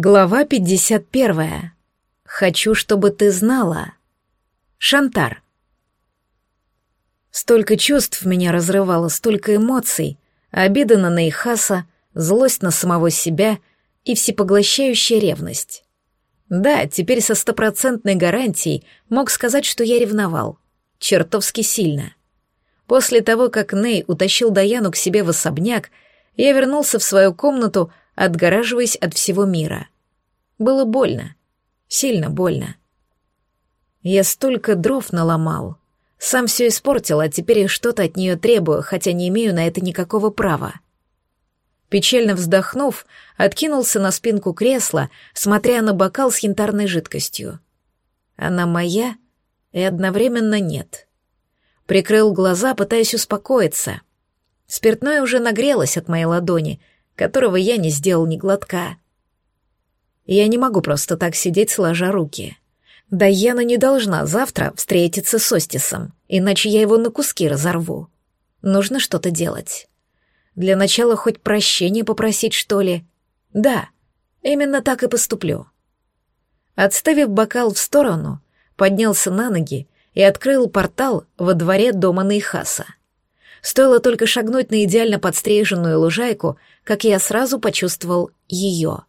Глава 51. Хочу, чтобы ты знала. Шантар. Столько чувств меня разрывало, столько эмоций. Обида на Нейхаса, злость на самого себя и всепоглощающая ревность. Да, теперь со стопроцентной гарантией мог сказать, что я ревновал. Чертовски сильно. После того, как Ней утащил Даяну к себе в особняк, я вернулся в свою комнату, отгораживаясь от всего мира. Было больно. Сильно больно. Я столько дров наломал. Сам все испортил, а теперь я что-то от нее требую, хотя не имею на это никакого права. Печально вздохнув, откинулся на спинку кресла, смотря на бокал с янтарной жидкостью. Она моя и одновременно нет. Прикрыл глаза, пытаясь успокоиться. Спиртное уже нагрелось от моей ладони — которого я не сделал ни глотка. Я не могу просто так сидеть, сложа руки. Даяна не должна завтра встретиться с Остисом, иначе я его на куски разорву. Нужно что-то делать. Для начала хоть прощения попросить, что ли? Да, именно так и поступлю. Отставив бокал в сторону, поднялся на ноги и открыл портал во дворе дома Нейхаса. Стоило только шагнуть на идеально подстриженную лужайку, как я сразу почувствовал ее.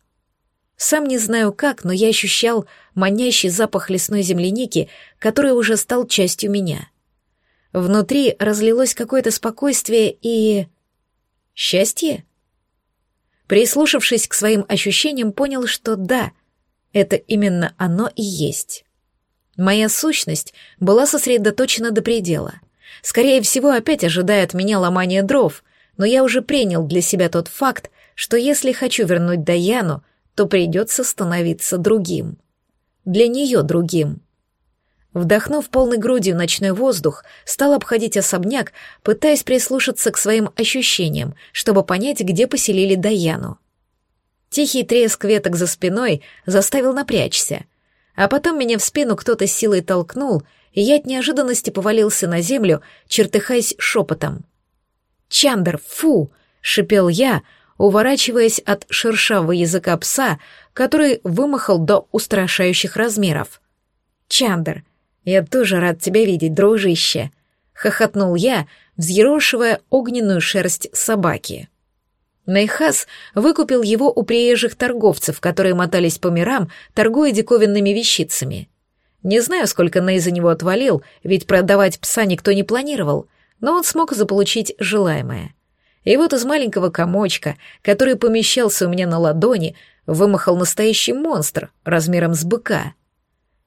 Сам не знаю как, но я ощущал манящий запах лесной земляники, который уже стал частью меня. Внутри разлилось какое-то спокойствие и... счастье? Прислушавшись к своим ощущениям, понял, что да, это именно оно и есть. Моя сущность была сосредоточена до предела — Скорее всего, опять ожидает меня ломание дров, но я уже принял для себя тот факт, что если хочу вернуть Даяну, то придется становиться другим. Для нее другим. Вдохнув полной грудью ночной воздух, стал обходить особняк, пытаясь прислушаться к своим ощущениям, чтобы понять, где поселили Даяну. Тихий треск веток за спиной заставил напрячься, а потом меня в спину кто-то силой толкнул — и я от неожиданности повалился на землю, чертыхаясь шепотом. «Чандер, фу!» — шипел я, уворачиваясь от шершавого языка пса, который вымахал до устрашающих размеров. «Чандер, я тоже рад тебя видеть, дружище!» — хохотнул я, взъерошивая огненную шерсть собаки. Найхас выкупил его у приезжих торговцев, которые мотались по мирам, торгуя диковинными вещицами. Не знаю, сколько Ней за него отвалил, ведь продавать пса никто не планировал, но он смог заполучить желаемое. И вот из маленького комочка, который помещался у меня на ладони, вымахал настоящий монстр размером с быка.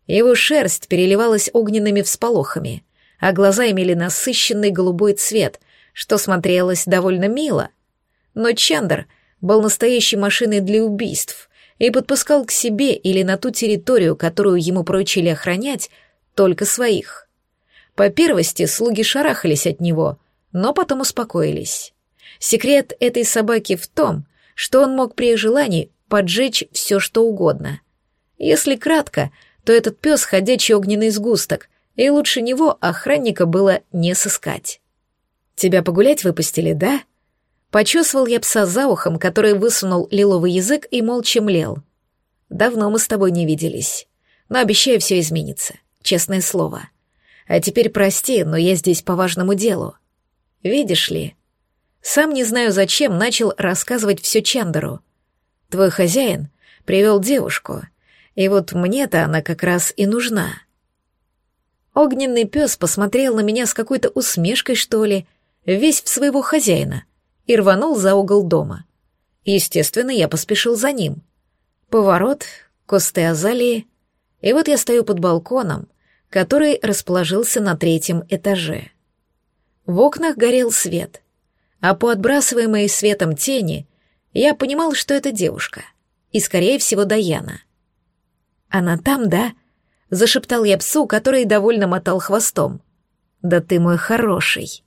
Его шерсть переливалась огненными всполохами, а глаза имели насыщенный голубой цвет, что смотрелось довольно мило. Но Чандр был настоящей машиной для убийств, и подпускал к себе или на ту территорию, которую ему поручили охранять, только своих. По первости слуги шарахались от него, но потом успокоились. Секрет этой собаки в том, что он мог при желании поджечь все, что угодно. Если кратко, то этот пес — ходячий огненный сгусток, и лучше него охранника было не сыскать. «Тебя погулять выпустили, да?» Почесывал я пса за ухом, который высунул лиловый язык и молча млел. Давно мы с тобой не виделись. Но обещаю, все изменится. Честное слово. А теперь прости, но я здесь по важному делу. Видишь ли, сам не знаю зачем начал рассказывать все Чандеру. Твой хозяин привел девушку, и вот мне-то она как раз и нужна. Огненный пес посмотрел на меня с какой-то усмешкой, что ли, весь в своего хозяина — и рванул за угол дома. Естественно, я поспешил за ним. Поворот, кусты азалии, и вот я стою под балконом, который расположился на третьем этаже. В окнах горел свет, а по отбрасываемой светом тени я понимал, что это девушка, и, скорее всего, Даяна. «Она там, да?» — зашептал я псу, который довольно мотал хвостом. «Да ты мой хороший!»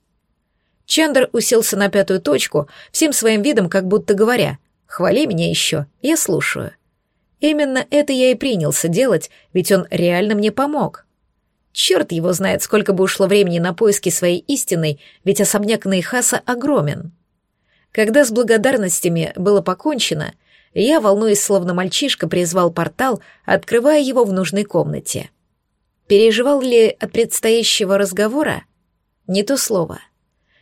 Чандр уселся на пятую точку, всем своим видом как будто говоря «Хвали меня еще, я слушаю». Именно это я и принялся делать, ведь он реально мне помог. Черт его знает, сколько бы ушло времени на поиски своей истины, ведь особняк Нейхаса огромен. Когда с благодарностями было покончено, Я, волнуясь, словно мальчишка, призвал портал, открывая его в нужной комнате. Переживал ли от предстоящего разговора? Не то слово.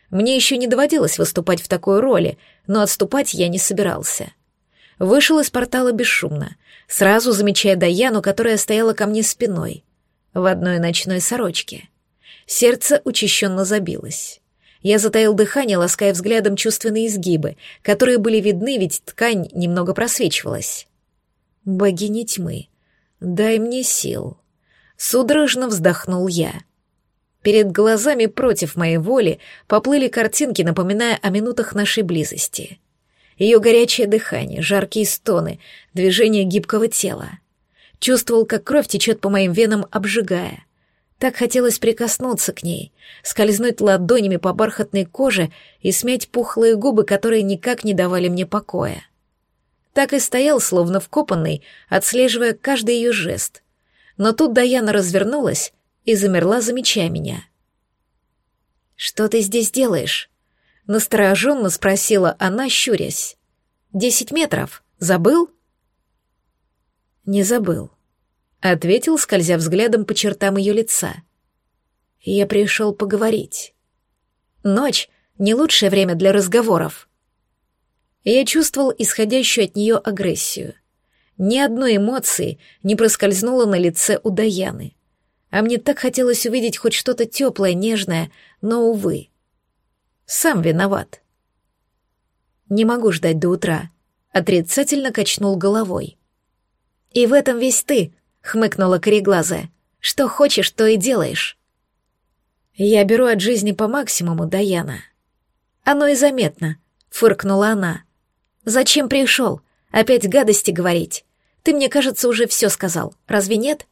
Мне еще не доводилось выступать в такой роли, но отступать я не собирался. Вышел из портала бесшумно, сразу замечая Даяну, которая стояла ко мне спиной, в одной ночной сорочке. Сердце учащенно забилось. Я затаил дыхание, лаская взглядом чувственные изгибы, которые были видны, ведь ткань немного просвечивалась. «Богиня тьмы, дай мне сил!» Судорожно вздохнул я. Перед глазами против моей воли поплыли картинки, напоминая о минутах нашей близости. Ее горячее дыхание, жаркие стоны, движение гибкого тела. Чувствовал, как кровь течет по моим венам, обжигая. Так хотелось прикоснуться к ней, скользнуть ладонями по бархатной коже и смять пухлые губы, которые никак не давали мне покоя. Так и стоял, словно вкопанный, отслеживая каждый ее жест. Но тут Даяна развернулась и замерла, замечая меня. «Что ты здесь делаешь?» — настороженно спросила она, щурясь. «Десять метров. Забыл?» «Не забыл ответил, скользя взглядом по чертам ее лица. Я пришел поговорить. Ночь — не лучшее время для разговоров. Я чувствовал исходящую от нее агрессию. Ни одной эмоции не проскользнуло на лице у Даяны. А мне так хотелось увидеть хоть что-то теплое, нежное, но, увы. Сам виноват. Не могу ждать до утра. Отрицательно качнул головой. И в этом весь ты, хмыкнула кореглазая. Что хочешь, то и делаешь. Я беру от жизни по максимуму, Даяна. Оно и заметно, фыркнула она. Зачем пришел? Опять гадости говорить. Ты, мне кажется, уже все сказал. Разве нет?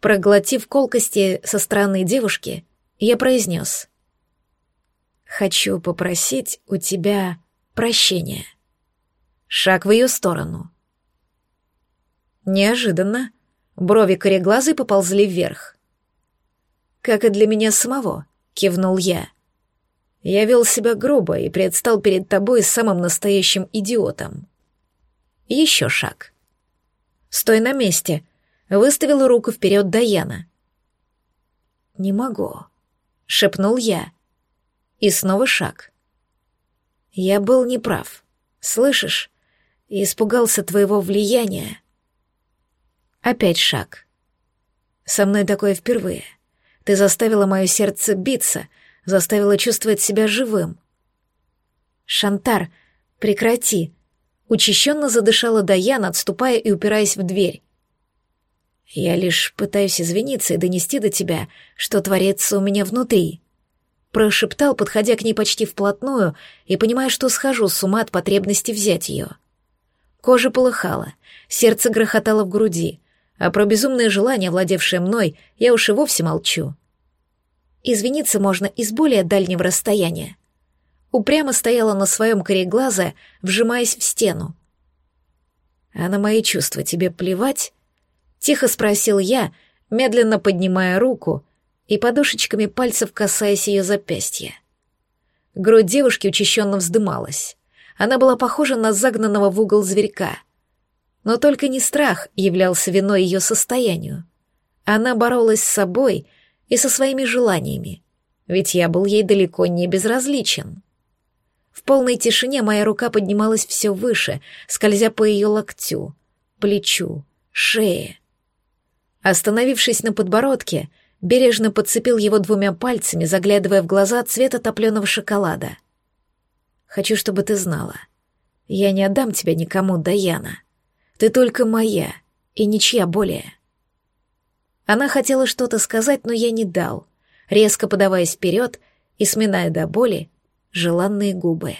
Проглотив колкости со стороны девушки, я произнес. «Хочу попросить у тебя прощения». Шаг в ее сторону. Неожиданно. Брови кореглазой поползли вверх. «Как и для меня самого», — кивнул я. «Я вел себя грубо и предстал перед тобой самым настоящим идиотом». Еще шаг. «Стой на месте», — выставила руку вперед Даяна. «Не могу», — шепнул я. И снова шаг. «Я был неправ. Слышишь? Испугался твоего влияния». Опять шаг. Со мной такое впервые. Ты заставила мое сердце биться, заставила чувствовать себя живым. Шантар, прекрати. Учащенно задышала Даяна, отступая и упираясь в дверь. Я лишь пытаюсь извиниться и донести до тебя, что творится у меня внутри. Прошептал, подходя к ней почти вплотную и понимая, что схожу с ума от потребности взять ее. Кожа полыхала, сердце грохотало в груди, а про безумное желание, владевшее мной, я уж и вовсе молчу. Извиниться можно из более дальнего расстояния. Упрямо стояла на своем кореглаза, вжимаясь в стену. «А на мои чувства тебе плевать?» — тихо спросил я, медленно поднимая руку и подушечками пальцев касаясь ее запястья. Грудь девушки учащенно вздымалась. Она была похожа на загнанного в угол зверька — но только не страх являлся виной ее состоянию. Она боролась с собой и со своими желаниями, ведь я был ей далеко не безразличен. В полной тишине моя рука поднималась все выше, скользя по ее локтю, плечу, шее. Остановившись на подбородке, бережно подцепил его двумя пальцами, заглядывая в глаза цвета топленого шоколада. «Хочу, чтобы ты знала. Я не отдам тебя никому, Даяна. Ты только моя, и ничья более. Она хотела что-то сказать, но я не дал, резко подаваясь вперед и сминая до боли желанные губы.